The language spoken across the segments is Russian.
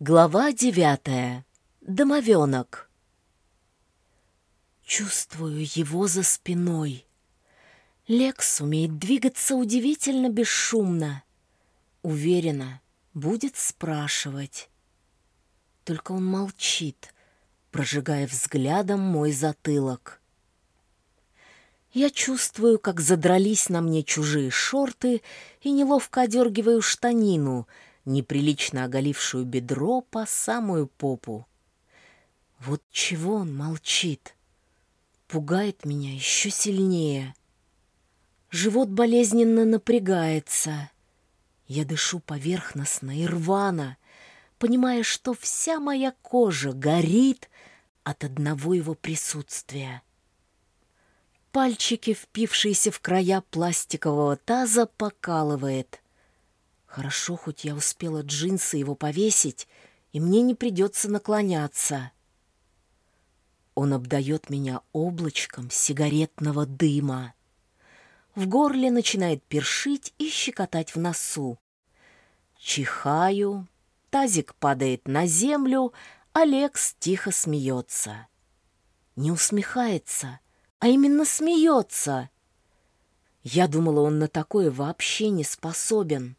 Глава девятая. Домовенок. Чувствую его за спиной. Лекс умеет двигаться удивительно бесшумно. Уверена, будет спрашивать. Только он молчит, прожигая взглядом мой затылок. Я чувствую, как задрались на мне чужие шорты и неловко одергиваю штанину — неприлично оголившую бедро по самую попу. Вот чего он молчит. Пугает меня еще сильнее. Живот болезненно напрягается. Я дышу поверхностно и рвано, понимая, что вся моя кожа горит от одного его присутствия. Пальчики, впившиеся в края пластикового таза, покалывает. Хорошо, хоть я успела джинсы его повесить, и мне не придется наклоняться. Он обдает меня облачком сигаретного дыма. В горле начинает першить и щекотать в носу. Чихаю, тазик падает на землю, Алекс тихо смеется. Не усмехается, а именно смеется. Я думала, он на такое вообще не способен.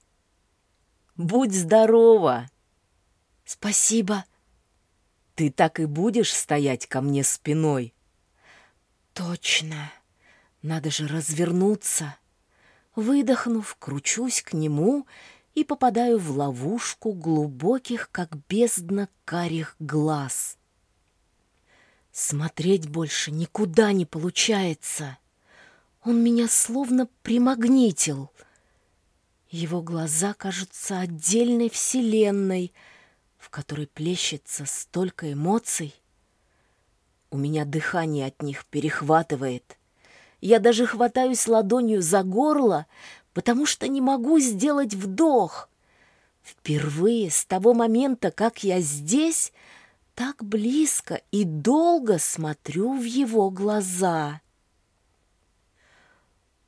Будь здорова!» «Спасибо!» «Ты так и будешь стоять ко мне спиной?» «Точно! Надо же развернуться!» Выдохнув, кручусь к нему и попадаю в ловушку глубоких, как бездна карих глаз. Смотреть больше никуда не получается. Он меня словно примагнитил — его глаза кажутся отдельной вселенной, в которой плещется столько эмоций. У меня дыхание от них перехватывает. Я даже хватаюсь ладонью за горло, потому что не могу сделать вдох. Впервые с того момента, как я здесь, так близко и долго смотрю в его глаза.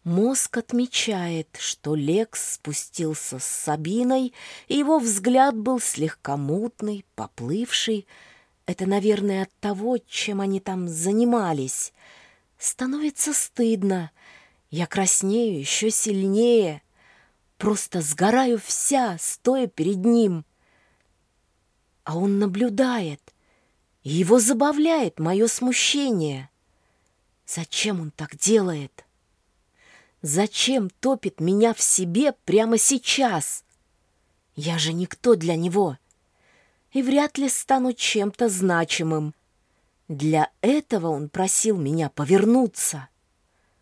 Мозг отмечает, что Лекс спустился с Сабиной, и его взгляд был слегка мутный, поплывший. Это, наверное, от того, чем они там занимались. Становится стыдно. Я краснею еще сильнее. Просто сгораю вся, стоя перед ним. А он наблюдает, его забавляет мое смущение. Зачем он так делает?» Зачем топит меня в себе прямо сейчас? Я же никто для него. И вряд ли стану чем-то значимым. Для этого он просил меня повернуться,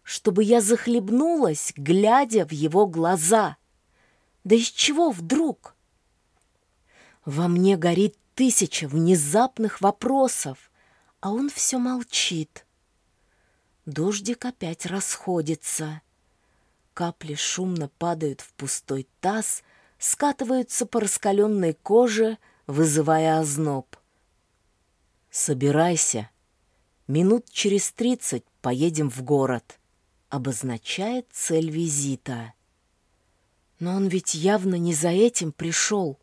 чтобы я захлебнулась, глядя в его глаза. Да из чего вдруг? Во мне горит тысяча внезапных вопросов, а он все молчит. Дождик опять расходится. Капли шумно падают в пустой таз, скатываются по раскаленной коже, вызывая озноб. «Собирайся. Минут через тридцать поедем в город», — обозначает цель визита. Но он ведь явно не за этим пришел.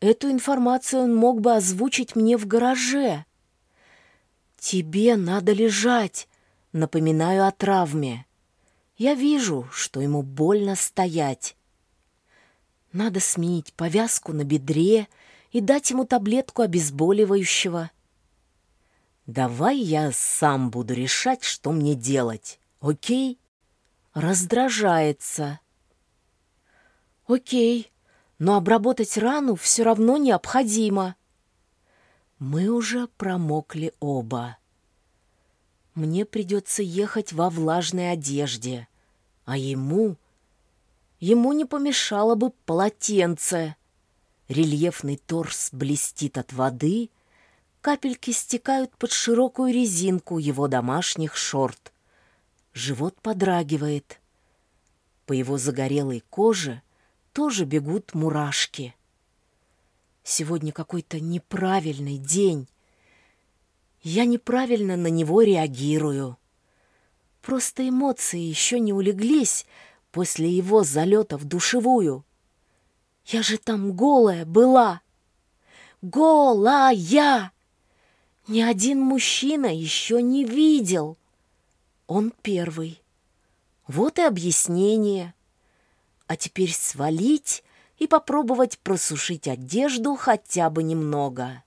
Эту информацию он мог бы озвучить мне в гараже. «Тебе надо лежать», — напоминаю о травме. Я вижу, что ему больно стоять. Надо сменить повязку на бедре и дать ему таблетку обезболивающего. Давай я сам буду решать, что мне делать, окей? Раздражается. Окей, но обработать рану все равно необходимо. Мы уже промокли оба. Мне придется ехать во влажной одежде. А ему... Ему не помешало бы полотенце. Рельефный торс блестит от воды, капельки стекают под широкую резинку его домашних шорт. Живот подрагивает. По его загорелой коже тоже бегут мурашки. Сегодня какой-то неправильный день. Я неправильно на него реагирую. Просто эмоции еще не улеглись после его залета в душевую. Я же там голая была. голая. Ни один мужчина еще не видел. Он первый. Вот и объяснение. А теперь свалить и попробовать просушить одежду хотя бы немного.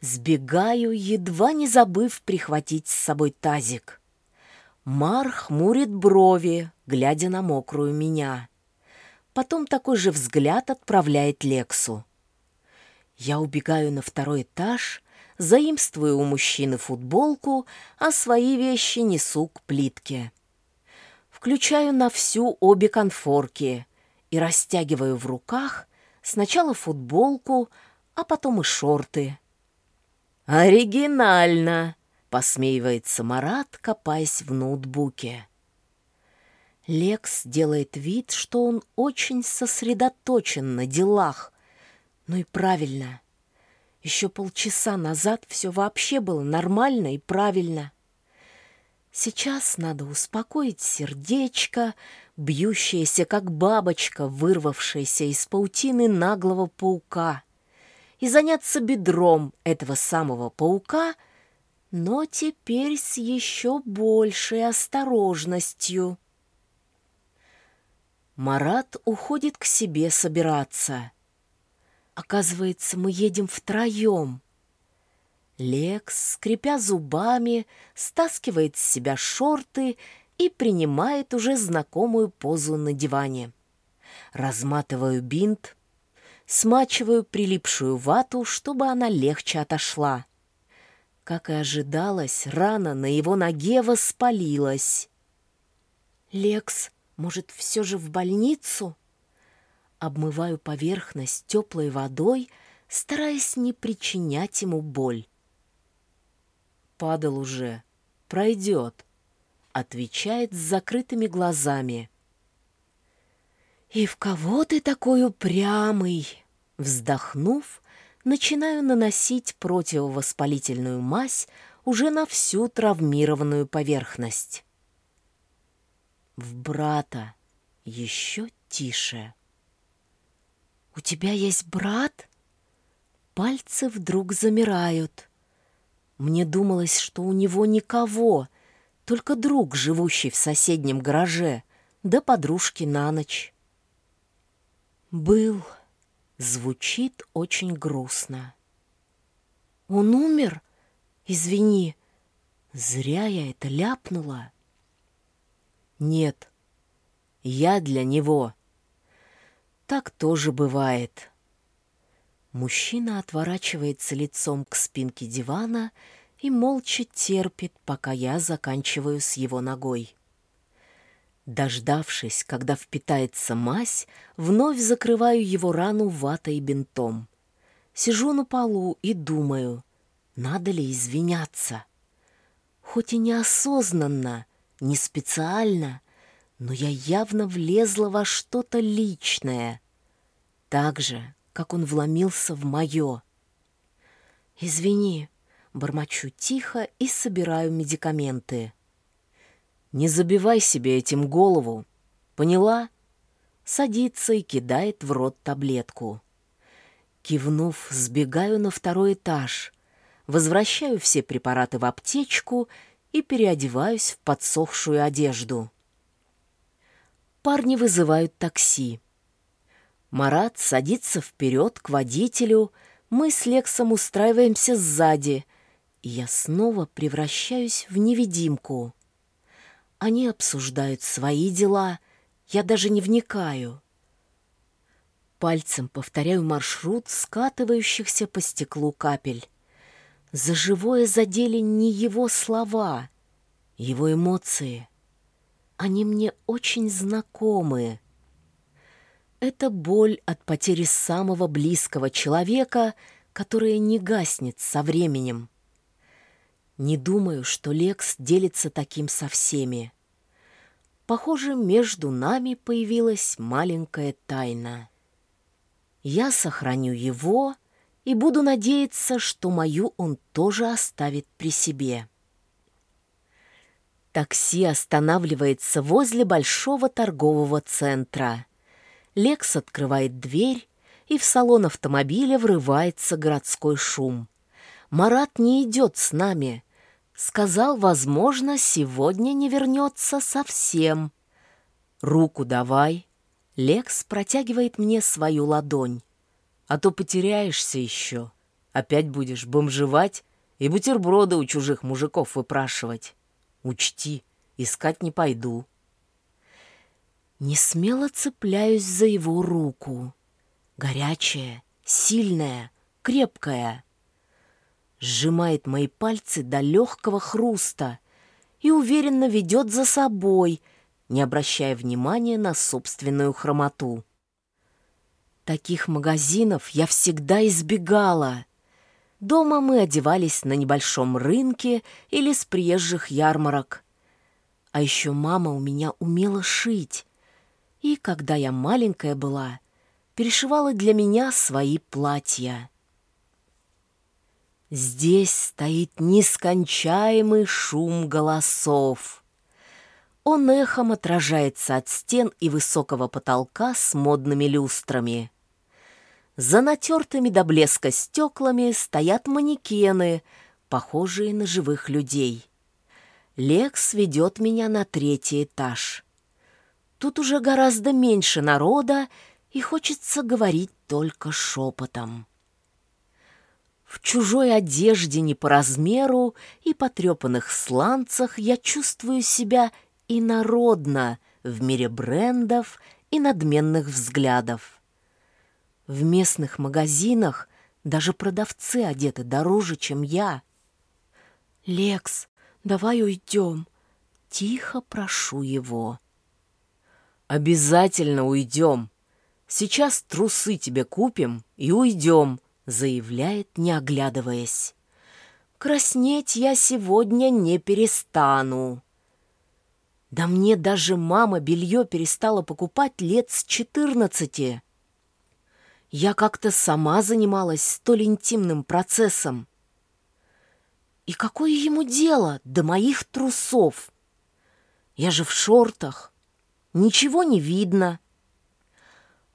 Сбегаю, едва не забыв прихватить с собой тазик. Мар хмурит брови, глядя на мокрую меня. Потом такой же взгляд отправляет Лексу. Я убегаю на второй этаж, заимствую у мужчины футболку, а свои вещи несу к плитке. Включаю на всю обе конфорки и растягиваю в руках сначала футболку, а потом и шорты. «Оригинально!» — посмеивается Марат, копаясь в ноутбуке. Лекс делает вид, что он очень сосредоточен на делах. Ну и правильно. Еще полчаса назад все вообще было нормально и правильно. Сейчас надо успокоить сердечко, бьющееся, как бабочка, вырвавшаяся из паутины наглого паука, и заняться бедром этого самого паука, но теперь с еще большей осторожностью. Марат уходит к себе собираться. Оказывается, мы едем втроем. Лекс, скрипя зубами, стаскивает с себя шорты и принимает уже знакомую позу на диване. Разматываю бинт, смачиваю прилипшую вату, чтобы она легче отошла. Как и ожидалось, рана на его ноге воспалилась. «Лекс, может, все же в больницу? Обмываю поверхность теплой водой, стараясь не причинять ему боль. Падал уже. Пройдет, отвечает с закрытыми глазами. «И в кого ты такой упрямый?» Вздохнув, начинаю наносить противовоспалительную мазь уже на всю травмированную поверхность в брата еще тише. «У тебя есть брат?» Пальцы вдруг замирают. Мне думалось, что у него никого, только друг, живущий в соседнем гараже, да подружки на ночь. «Был», звучит очень грустно. «Он умер? Извини, зря я это ляпнула». Нет, я для него. Так тоже бывает. Мужчина отворачивается лицом к спинке дивана и молча терпит, пока я заканчиваю с его ногой. Дождавшись, когда впитается мазь, вновь закрываю его рану ватой и бинтом. Сижу на полу и думаю, надо ли извиняться. Хоть и неосознанно, не специально, но я явно влезла во что-то личное, так же, как он вломился в мое. «Извини», — бормочу тихо и собираю медикаменты. «Не забивай себе этим голову, поняла?» Садится и кидает в рот таблетку. Кивнув, сбегаю на второй этаж, возвращаю все препараты в аптечку и переодеваюсь в подсохшую одежду. Парни вызывают такси. Марат садится вперед к водителю, мы с Лексом устраиваемся сзади, и я снова превращаюсь в невидимку. Они обсуждают свои дела, я даже не вникаю. Пальцем повторяю маршрут скатывающихся по стеклу капель. За живое задели не его слова, его эмоции. Они мне очень знакомы. Это боль от потери самого близкого человека, которая не гаснет со временем. Не думаю, что Лекс делится таким со всеми. Похоже, между нами появилась маленькая тайна. Я сохраню его — и буду надеяться, что мою он тоже оставит при себе. Такси останавливается возле большого торгового центра. Лекс открывает дверь, и в салон автомобиля врывается городской шум. Марат не идет с нами. Сказал, возможно, сегодня не вернется совсем. «Руку давай». Лекс протягивает мне свою ладонь. «А то потеряешься еще. Опять будешь бомжевать и бутерброды у чужих мужиков выпрашивать. Учти, искать не пойду». Не смело цепляюсь за его руку. Горячая, сильная, крепкая. Сжимает мои пальцы до легкого хруста и уверенно ведет за собой, не обращая внимания на собственную хромоту. Таких магазинов я всегда избегала. Дома мы одевались на небольшом рынке или с приезжих ярмарок. А еще мама у меня умела шить. И когда я маленькая была, перешивала для меня свои платья. Здесь стоит нескончаемый шум голосов. Он эхом отражается от стен и высокого потолка с модными люстрами. За натертыми до блеска стеклами стоят манекены, похожие на живых людей. Лекс ведет меня на третий этаж. Тут уже гораздо меньше народа, и хочется говорить только шепотом. В чужой одежде не по размеру и потрепанных сланцах я чувствую себя инородно в мире брендов и надменных взглядов. В местных магазинах даже продавцы одеты дороже, чем я. «Лекс, давай уйдем», — тихо прошу его. «Обязательно уйдем», Сейчас трусы тебе купим и уйдем», — заявляет, не оглядываясь. «Краснеть я сегодня не перестану». Да мне даже мама белье перестала покупать лет с четырнадцати. Я как-то сама занималась столь интимным процессом. И какое ему дело до моих трусов? Я же в шортах. Ничего не видно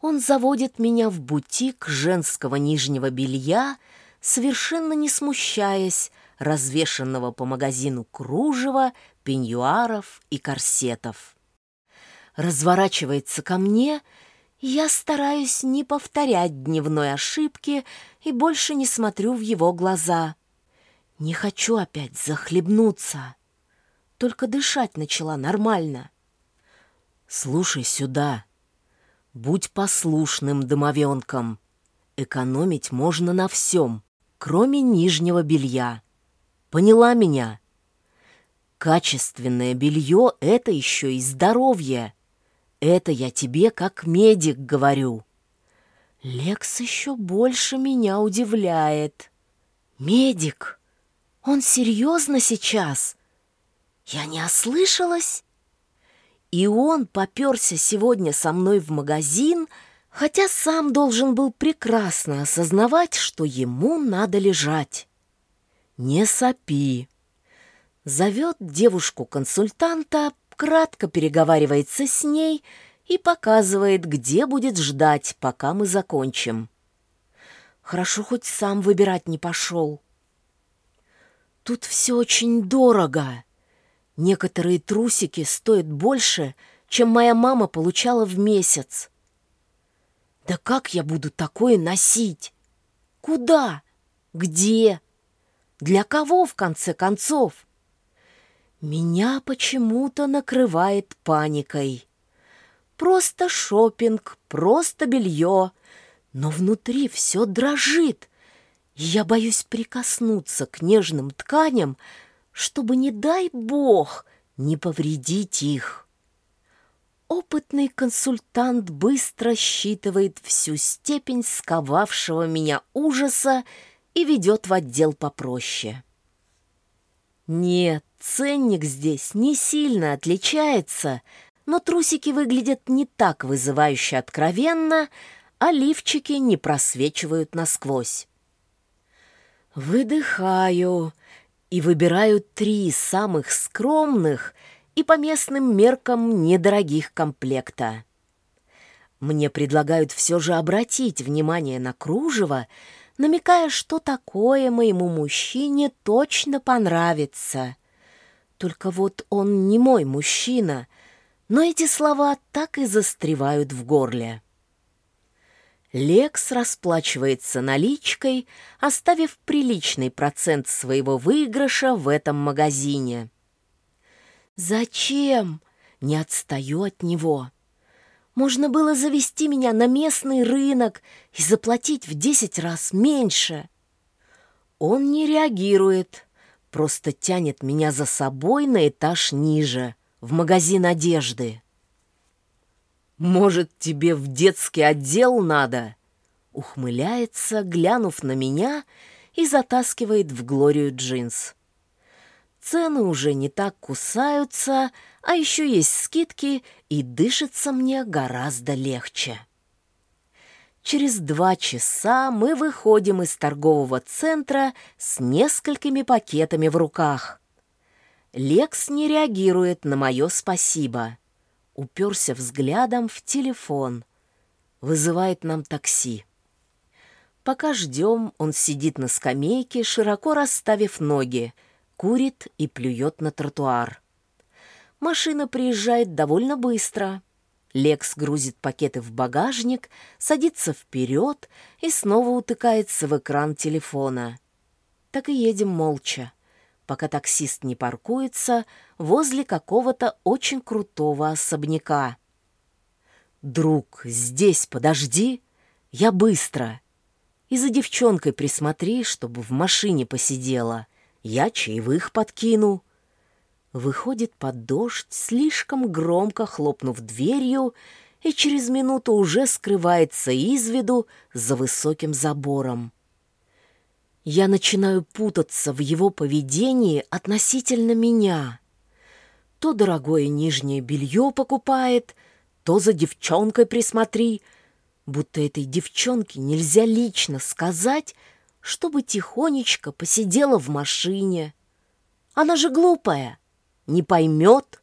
он заводит меня в бутик женского нижнего белья, совершенно не смущаясь развешенного по магазину кружева, пеньюаров и корсетов. Разворачивается ко мне, я стараюсь не повторять дневной ошибки и больше не смотрю в его глаза. Не хочу опять захлебнуться. Только дышать начала нормально. «Слушай сюда», Будь послушным домовенком. Экономить можно на всем, кроме нижнего белья. Поняла меня? Качественное белье — это еще и здоровье. Это я тебе как медик говорю. Лекс еще больше меня удивляет. Медик? Он серьезно сейчас? Я не ослышалась? И он поперся сегодня со мной в магазин, хотя сам должен был прекрасно осознавать, что ему надо лежать. «Не сопи!» Зовет девушку-консультанта, кратко переговаривается с ней и показывает, где будет ждать, пока мы закончим. Хорошо, хоть сам выбирать не пошел. Тут все очень дорого. Некоторые трусики стоят больше, чем моя мама получала в месяц. Да как я буду такое носить? Куда? Где? Для кого, в конце концов? Меня почему-то накрывает паникой. Просто шопинг, просто белье, но внутри все дрожит. Я боюсь прикоснуться к нежным тканям, чтобы, не дай бог, не повредить их. Опытный консультант быстро считывает всю степень сковавшего меня ужаса и ведет в отдел попроще. Нет, ценник здесь не сильно отличается, но трусики выглядят не так вызывающе откровенно, а лифчики не просвечивают насквозь. Выдыхаю и выбираю три самых скромных и по местным меркам недорогих комплекта. Мне предлагают все же обратить внимание на кружево, намекая, что такое моему мужчине точно понравится. Только вот он не мой мужчина, но эти слова так и застревают в горле. Лекс расплачивается наличкой, оставив приличный процент своего выигрыша в этом магазине. «Зачем?» — не отстаю от него. Можно было завести меня на местный рынок и заплатить в десять раз меньше. Он не реагирует, просто тянет меня за собой на этаж ниже, в магазин одежды. «Может, тебе в детский отдел надо?» Ухмыляется, глянув на меня, и затаскивает в Глорию джинс. Цены уже не так кусаются, а еще есть скидки, и дышится мне гораздо легче. Через два часа мы выходим из торгового центра с несколькими пакетами в руках. Лекс не реагирует на мое спасибо. Уперся взглядом в телефон. Вызывает нам такси. Пока ждем, он сидит на скамейке, широко расставив ноги, курит и плюет на тротуар. Машина приезжает довольно быстро. Лекс грузит пакеты в багажник, садится вперед и снова утыкается в экран телефона. Так и едем молча, пока таксист не паркуется возле какого-то очень крутого особняка. «Друг, здесь подожди, я быстро. И за девчонкой присмотри, чтобы в машине посидела. Я чаевых подкину». Выходит под дождь, слишком громко хлопнув дверью, и через минуту уже скрывается из виду за высоким забором. Я начинаю путаться в его поведении относительно меня. То дорогое нижнее белье покупает, то за девчонкой присмотри, будто этой девчонке нельзя лично сказать, чтобы тихонечко посидела в машине. Она же глупая — не поймет.